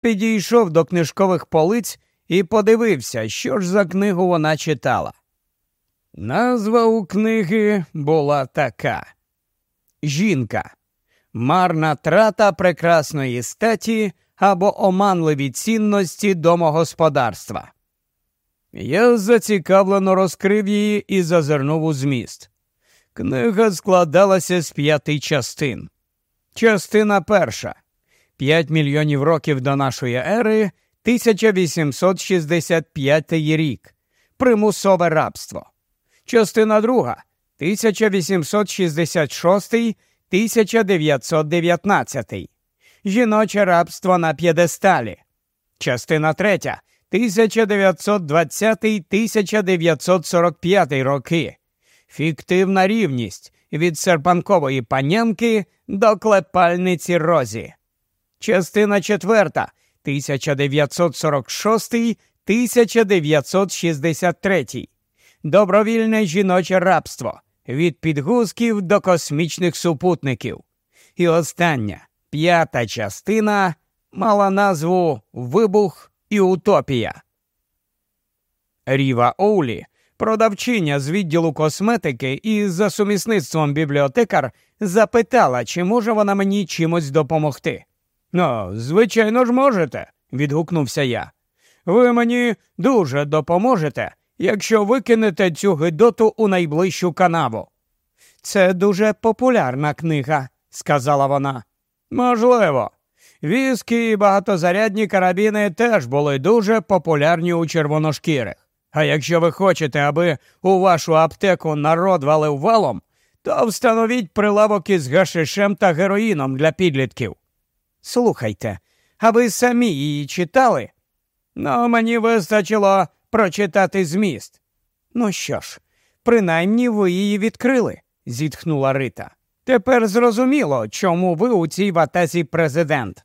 підійшов до книжкових полиць і подивився, що ж за книгу вона читала. Назва у книги була така Жінка. Марна трата прекрасної статі або оманливі цінності домогосподарства. Я зацікавлено розкрив її і зазирнув у зміст. Книга складалася з п'яти частин. Частина перша п'ять мільйонів років до нашої ери, 1865 рік. Примусове рабство. Частина друга 1866 1919. Жіноче рабство на п'єдесталі. Частина третя 1920 1945 роки. Фіктивна рівність від серпанкової панянки до клепальниці Розі. Частина четверта 1946 1963. Добровільне жіноче рабство від підгузків до космічних супутників. І остання п'ята частина мала назву Вибух і Утопія. Ріва Оулі, продавчиня з відділу косметики і за сумісництвом бібліотекар, запитала, чи може вона мені чимось допомогти. Ну, звичайно ж, можете, відгукнувся я. Ви мені дуже допоможете, якщо викинете цю гидоту у найближчу канаву. Це дуже популярна книга, сказала вона. Можливо. Віскі і багатозарядні карабіни теж були дуже популярні у червоношкірих. А якщо ви хочете, аби у вашу аптеку народ валив валом, то встановіть прилавок із гашишем та героїном для підлітків. Слухайте, а ви самі її читали? Ну, мені вистачило прочитати зміст. Ну що ж, принаймні ви її відкрили, зітхнула Рита. Тепер зрозуміло, чому ви у цій ватазі президент.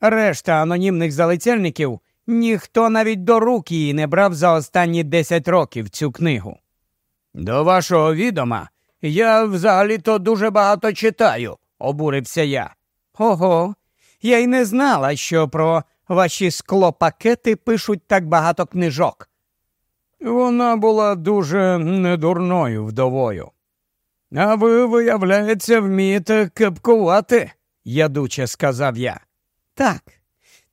Решта анонімних залицяльників ніхто навіть до рук її не брав за останні 10 років цю книгу. До вашого відома, я взагалі-то дуже багато читаю, обурився я. Ого, я й не знала, що про ваші склопакети пишуть так багато книжок. Вона була дуже недурною вдовою. А ви, виявляється, вмієте кепкувати, ядуче сказав я. Так,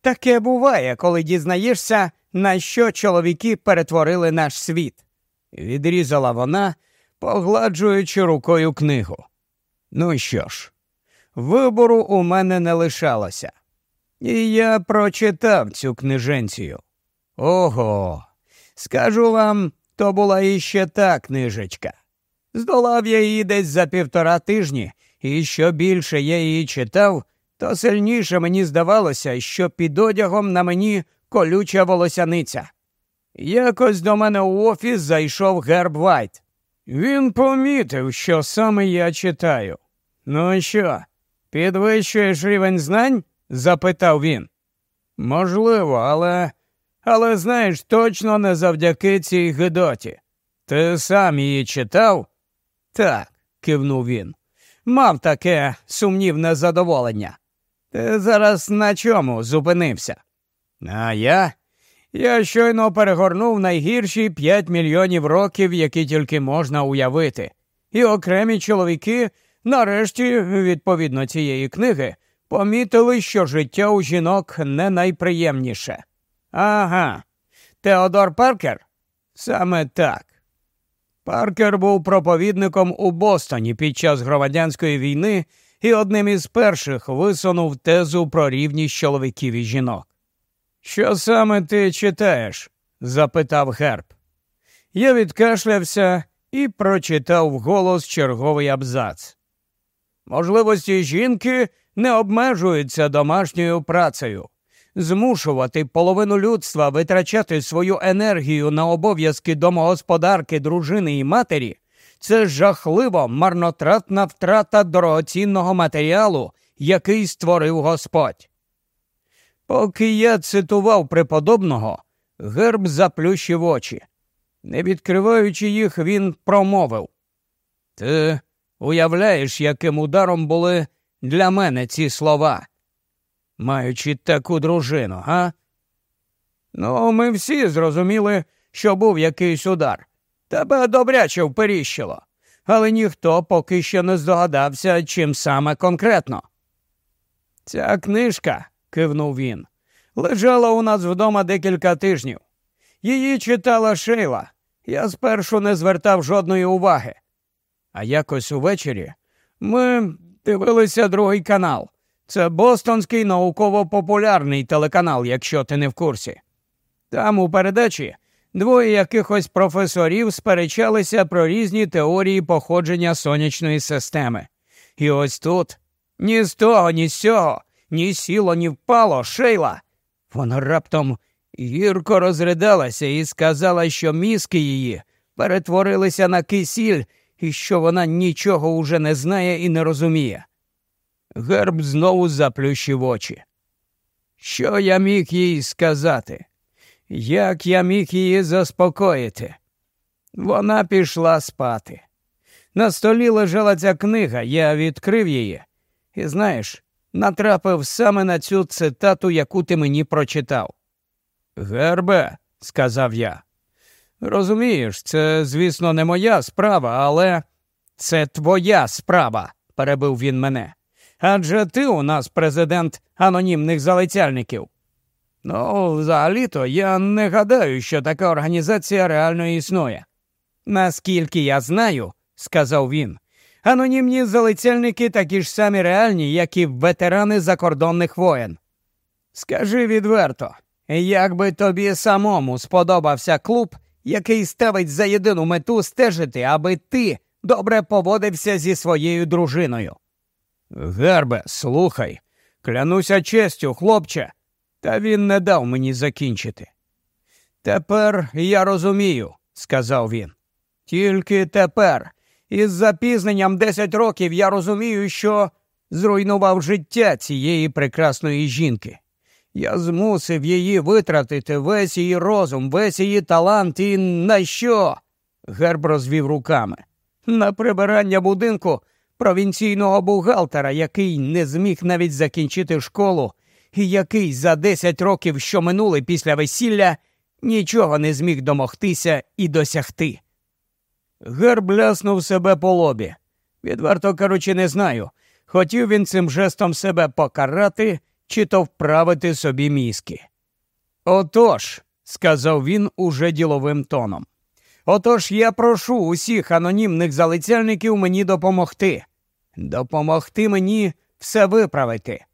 таке буває, коли дізнаєшся, на що чоловіки перетворили наш світ, відрізала вона, погладжуючи рукою книгу. Ну що ж, вибору у мене не лишалося. І я прочитав цю книженцію. Ого, скажу вам, то була іще та книжечка. Здолав я її десь за півтора тижні, і що більше я її читав, то сильніше мені здавалося, що під одягом на мені колюча волосяниця. Якось до мене у офіс зайшов Герб Вайт. Він помітив, що саме я читаю. Ну що, підвищуєш рівень знань? запитав він. Можливо, але. Але знаєш, точно не завдяки цій гидоті. Ти сам її читав? Так, кивнув він. Мав таке сумнівне задоволення. Ти зараз на чому зупинився? А я? Я щойно перегорнув найгірші п'ять мільйонів років, які тільки можна уявити. І окремі чоловіки, нарешті, відповідно цієї книги, помітили, що життя у жінок не найприємніше. Ага, Теодор Паркер? Саме так. Паркер був проповідником у Бостоні під час громадянської війни і одним із перших висунув тезу про рівність чоловіків і жінок. Що саме ти читаєш? запитав Герб. Я відкашлявся і прочитав вголос черговий абзац. Можливості жінки не обмежуються домашньою працею. Змушувати половину людства витрачати свою енергію на обов'язки домогосподарки, дружини і матері це жахливо марнотратна втрата дорогоцінного матеріалу, який створив Господь. Поки я цитував преподобного, герб заплющив очі. Не відкриваючи їх, він промовив Ти уявляєш, яким ударом були для мене ці слова. маючи таку дружину, га? Ну, ми всі зрозуміли, що був якийсь удар. Тебе добряче вперіщило, але ніхто поки що не здогадався, чим саме конкретно. Ця книжка, кивнув він, лежала у нас вдома декілька тижнів. Її читала Шейла. Я спершу не звертав жодної уваги. А якось увечері ми дивилися другий канал. Це Бостонський науково-популярний телеканал, якщо ти не в курсі. Там у передачі двоє якихось професорів сперечалися про різні теорії походження сонячної системи. І ось тут ні з того, ні з цього, ні сіло, ні впало, шейла. Вона раптом гірко розридалася і сказала, що мізки її перетворилися на кисіль і що вона нічого уже не знає і не розуміє. Герб знову заплющив очі. Що я міг їй сказати? Як я міг її заспокоїти? Вона пішла спати. На столі лежала ця книга, я відкрив її, і, знаєш, натрапив саме на цю цитату, яку ти мені прочитав. Гербе, сказав я. Розумієш, це, звісно, не моя справа, але це твоя справа, перебив він мене. Адже ти у нас президент анонімних залицяльників. Ну, взагалі-то я не гадаю, що така організація реально існує. Наскільки я знаю, сказав він, анонімні залицяльники такі ж самі реальні, як і ветерани закордонних воєн. Скажи відверто, як би тобі самому сподобався клуб, який ставить за єдину мету стежити, аби ти добре поводився зі своєю дружиною. Гербе, слухай, клянуся честю, хлопче, та він не дав мені закінчити. Тепер я розумію, сказав він. Тільки тепер, із запізненням десять років я розумію, що зруйнував життя цієї прекрасної жінки. Я змусив її витратити весь її розум, весь її талант і на що? Герб розвів руками. На прибирання будинку провінційного бухгалтера, який не зміг навіть закінчити школу, і який за десять років, що минули після весілля, нічого не зміг домогтися і досягти. Герб ляснув себе по лобі. Відверто кажучи, не знаю. Хотів він цим жестом себе покарати чи то вправити собі мізки. Отож, сказав він уже діловим тоном. Отож я прошу усіх анонімних залицяльників мені допомогти. Допомогти мені все виправити.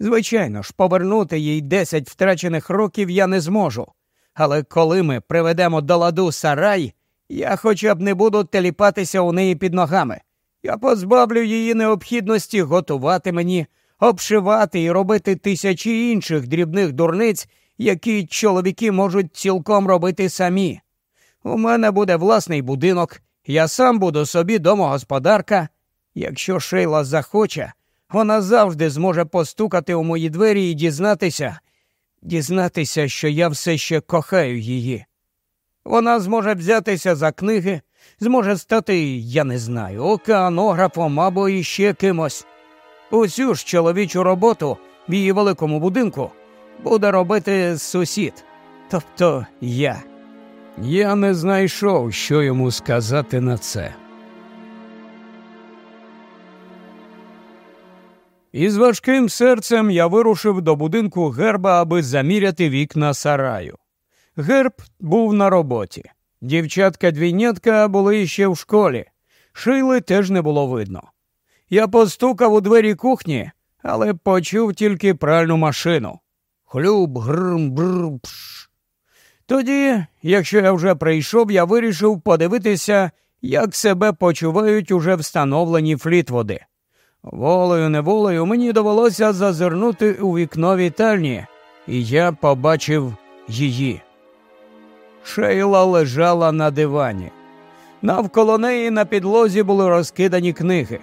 Звичайно ж, повернути їй десять втрачених років я не зможу. Але коли ми приведемо до ладу сарай, я хоча б не буду теліпатися у неї під ногами. Я позбавлю її необхідності готувати мені, обшивати і робити тисячі інших дрібних дурниць, які чоловіки можуть цілком робити самі. У мене буде власний будинок, я сам буду собі домогосподарка. Якщо Шейла захоче, вона завжди зможе постукати у мої двері і дізнатися, дізнатися, що я все ще кохаю її. Вона зможе взятися за книги, зможе стати, я не знаю, океанографом або іще кимось. Усю ж чоловічу роботу в її великому будинку буде робити сусід, тобто я. Я не знайшов, що йому сказати на це. Із важким серцем я вирушив до будинку герба, аби заміряти вікна сараю. Герб був на роботі. Дівчатка двійнятка були ще в школі. Шили теж не було видно. Я постукав у двері кухні, але почув тільки пральну машину. Хлюб, грм, бр, пш. Тоді, якщо я вже прийшов, я вирішив подивитися, як себе почувають уже встановлені флітводи. Волею неволею мені довелося зазирнути у вікно вітальні, і я побачив її. Шейла лежала на дивані. Навколо неї на підлозі були розкидані книги,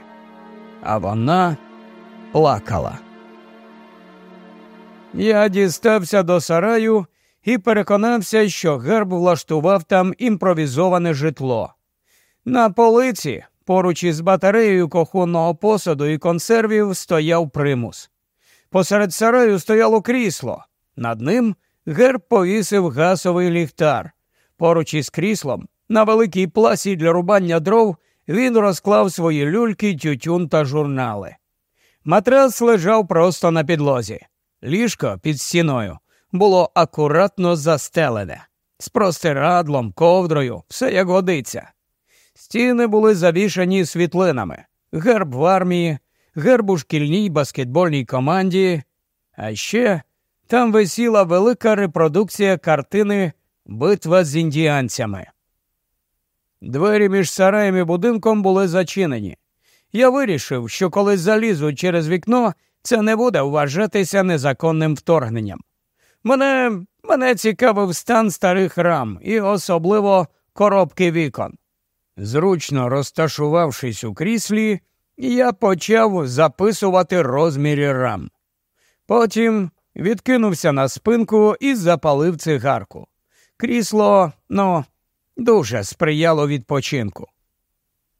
а вона плакала. Я дістався до сараю і переконався, що герб влаштував там імпровізоване житло. На полиці, поруч із батареєю кухонного посуду і консервів, стояв примус. Посеред сараю стояло крісло. Над ним герб повісив гасовий ліхтар. Поруч із кріслом, на великій пласі для рубання дров, він розклав свої люльки, тютюн та журнали. Матрас лежав просто на підлозі. Ліжко під стіною було акуратно застелене, з простирадлом, ковдрою, все як годиться. Стіни були завішані світлинами, герб в армії, герб у шкільній баскетбольній команді, а ще там висіла велика репродукція картини Битва з індіанцями. Двері між сараєм і будинком були зачинені. Я вирішив, що коли залізу через вікно, це не буде вважатися незаконним вторгненням. Мене мене цікавив стан старих рам і особливо коробки вікон. Зручно розташувавшись у кріслі, я почав записувати розміри рам. Потім відкинувся на спинку і запалив цигарку. Крісло, ну, дуже сприяло відпочинку.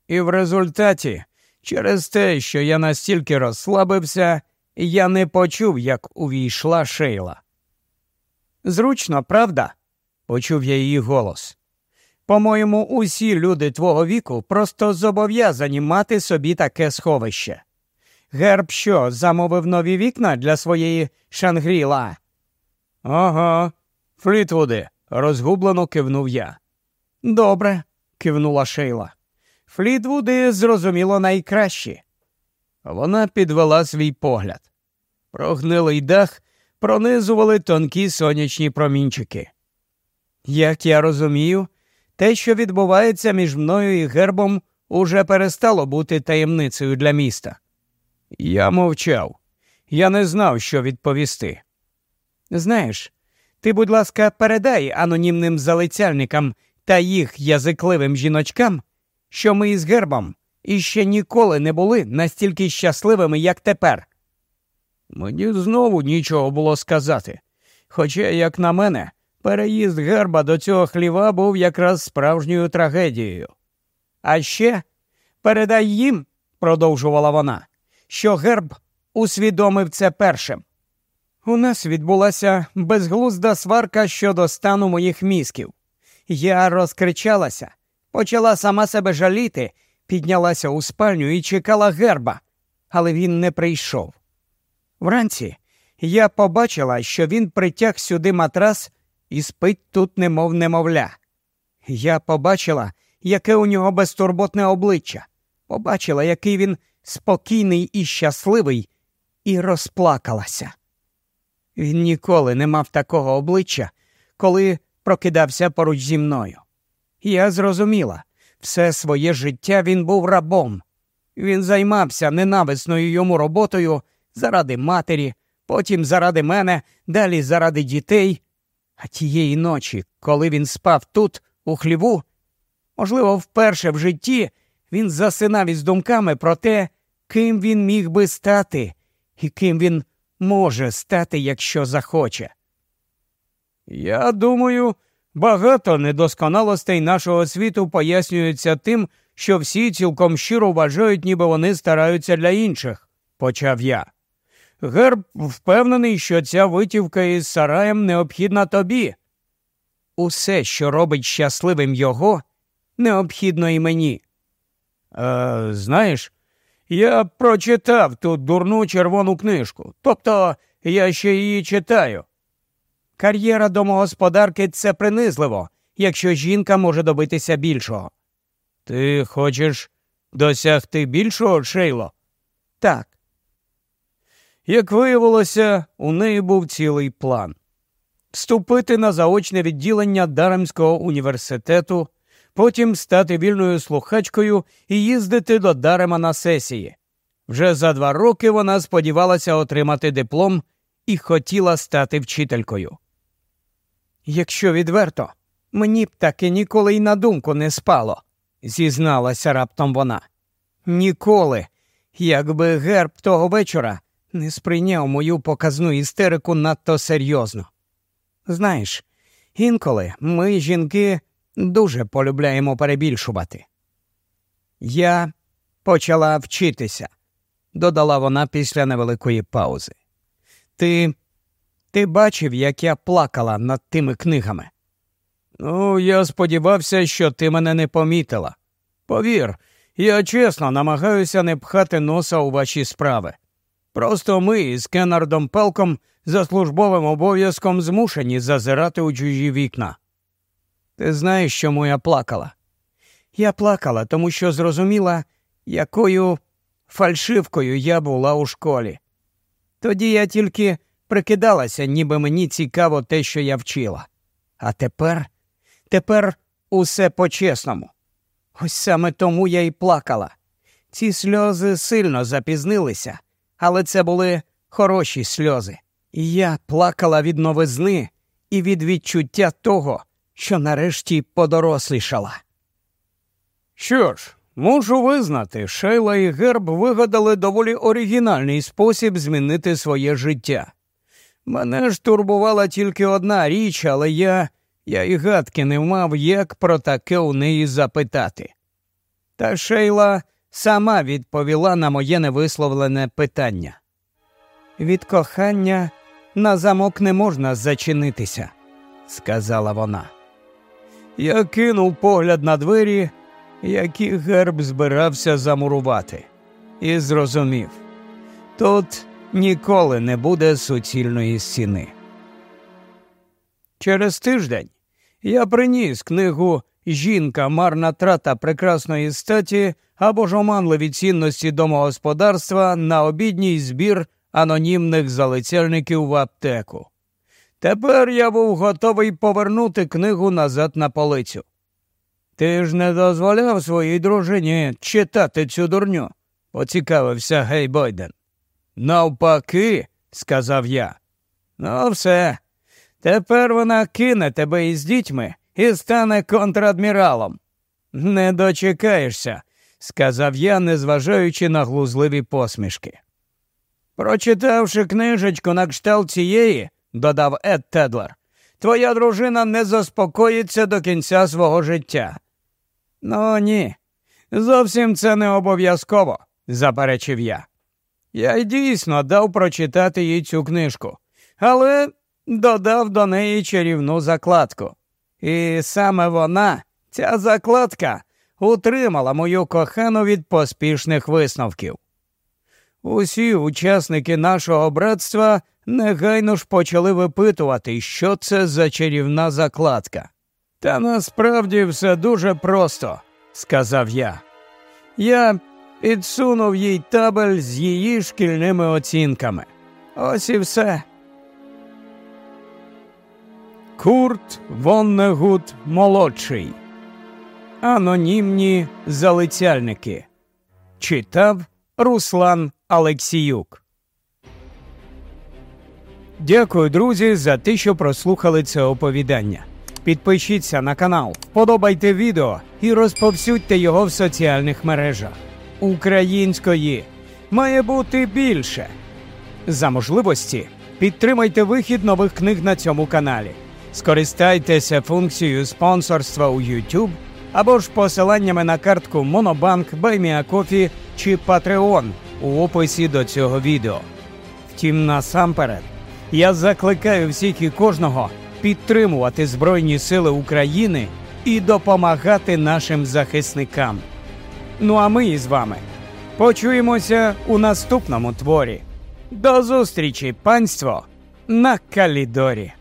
І в результаті, через те, що я настільки розслабився, я не почув, як увійшла шейла. Зручно, правда? почув я її голос. По-моєму, усі люди твого віку просто зобов'язані мати собі таке сховище. Герб що, замовив нові вікна для своєї Шангріла? Ага, Флітвуди, розгублено кивнув я. Добре, кивнула Шейла. Флітвуди, зрозуміло, найкращі. Вона підвела свій погляд. Прогнилий дах пронизували тонкі сонячні промінчики. Як я розумію, те, що відбувається між мною і гербом, уже перестало бути таємницею для міста. Я мовчав. Я не знав, що відповісти. Знаєш, ти, будь ласка, передай анонімним залицяльникам та їх язикливим жіночкам, що ми із гербом іще ніколи не були настільки щасливими, як тепер. Мені знову нічого було сказати. Хоча, як на мене, переїзд герба до цього хліва був якраз справжньою трагедією. А ще передай їм, продовжувала вона, що герб усвідомив це першим. У нас відбулася безглузда сварка щодо стану моїх мізків. Я розкричалася, почала сама себе жаліти, піднялася у спальню і чекала герба, але він не прийшов. Вранці я побачила, що він притяг сюди матрас і спить тут, немов немовля. Я побачила, яке у нього безтурботне обличчя, побачила, який він спокійний і щасливий, і розплакалася. Він ніколи не мав такого обличчя, коли прокидався поруч зі мною. Я зрозуміла, все своє життя він був рабом. Він займався ненависною йому роботою заради матері, потім заради мене, далі заради дітей. А тієї ночі, коли він спав тут, у хліву, можливо, вперше в житті він засинав із думками про те, ким він міг би стати і ким він може стати, якщо захоче. Я думаю, багато недосконалостей нашого світу пояснюються тим, що всі цілком щиро вважають, ніби вони стараються для інших, почав я. Герб впевнений, що ця витівка із сараєм необхідна тобі. Усе, що робить щасливим його, необхідно і мені. Е, Знаєш, я прочитав ту дурну червону книжку, тобто я ще її читаю. Кар'єра домогосподарки це принизливо, якщо жінка може добитися більшого. Ти хочеш досягти більшого, Шейло? Так. Як виявилося, у неї був цілий план вступити на заочне відділення Даремського університету, потім стати вільною слухачкою і їздити до Дарема на сесії. Вже за два роки вона сподівалася отримати диплом і хотіла стати вчителькою. Якщо відверто, мені б таки ніколи й на думку не спало, зізналася раптом вона. Ніколи, якби герб того вечора не сприйняв мою показну істерику надто серйозно. Знаєш, інколи ми, жінки, дуже полюбляємо перебільшувати. Я почала вчитися, додала вона після невеликої паузи. Ти ти бачив, як я плакала над тими книгами? Ну, я сподівався, що ти мене не помітила. Повір, я чесно намагаюся не пхати носа у ваші справи. Просто ми із Кеннардом Пелком за службовим обов'язком змушені зазирати у чужі вікна. Ти знаєш, чому я плакала? Я плакала, тому що зрозуміла, якою фальшивкою я була у школі. Тоді я тільки прикидалася, ніби мені цікаво те, що я вчила. А тепер, тепер усе по-чесному. Ось саме тому я й плакала. Ці сльози сильно запізнилися, але це були хороші сльози. І я плакала від новизни і від відчуття того, що нарешті подорослішала. Що ж, мушу визнати, Шейла і Герб вигадали доволі оригінальний спосіб змінити своє життя. Мене ж турбувала тільки одна річ, але я я й гадки не мав, як про таке у неї запитати. Та Шейла сама відповіла на моє невисловлене питання. Від кохання на замок не можна зачинитися, сказала вона. Я кинув погляд на двері, які герб збирався замурувати, і зрозумів тут ніколи не буде суцільної стіни. Через тиждень я приніс книгу Жінка, марна трата прекрасної статі або ж оманливі цінності домогосподарства на обідній збір анонімних залицяльників в аптеку. Тепер я був готовий повернути книгу назад на полицю. Ти ж не дозволяв своїй дружині читати цю дурню, поцікавився Гей Бойден. Навпаки, сказав я. Ну, все. Тепер вона кине тебе із дітьми і стане контрадміралом. Не дочекаєшся, сказав я, незважаючи на глузливі посмішки. Прочитавши книжечку на кшталт цієї, додав Ед Тедлер, твоя дружина не заспокоїться до кінця свого життя. Ну ні, зовсім це не обов'язково, заперечив я. Я й дійсно дав прочитати їй цю книжку, але додав до неї чарівну закладку. І саме вона, ця закладка, утримала мою кохану від поспішних висновків. Усі учасники нашого братства негайно ж почали випитувати, що це за чарівна закладка. Та насправді все дуже просто, сказав я. Я підсунув їй табель з її шкільними оцінками. Ось і все. Курт Воннегут молодший. Анонімні залицяльники. Читав Руслан Алексіюк. Дякую, друзі, за те, що прослухали це оповідання. Підпишіться на канал, подобайте відео і розповсюдьте його в соціальних мережах. Української має бути більше. За можливості підтримайте вихід нових книг на цьому каналі. Скористайтеся функцією спонсорства у YouTube або ж посиланнями на картку Monobank, BuyMeACoffee чи Patreon у описі до цього відео. Втім, насамперед, я закликаю всіх і кожного підтримувати Збройні Сили України і допомагати нашим захисникам. Ну а ми із вами почуємося у наступному творі. До зустрічі, панство, на Калідорі.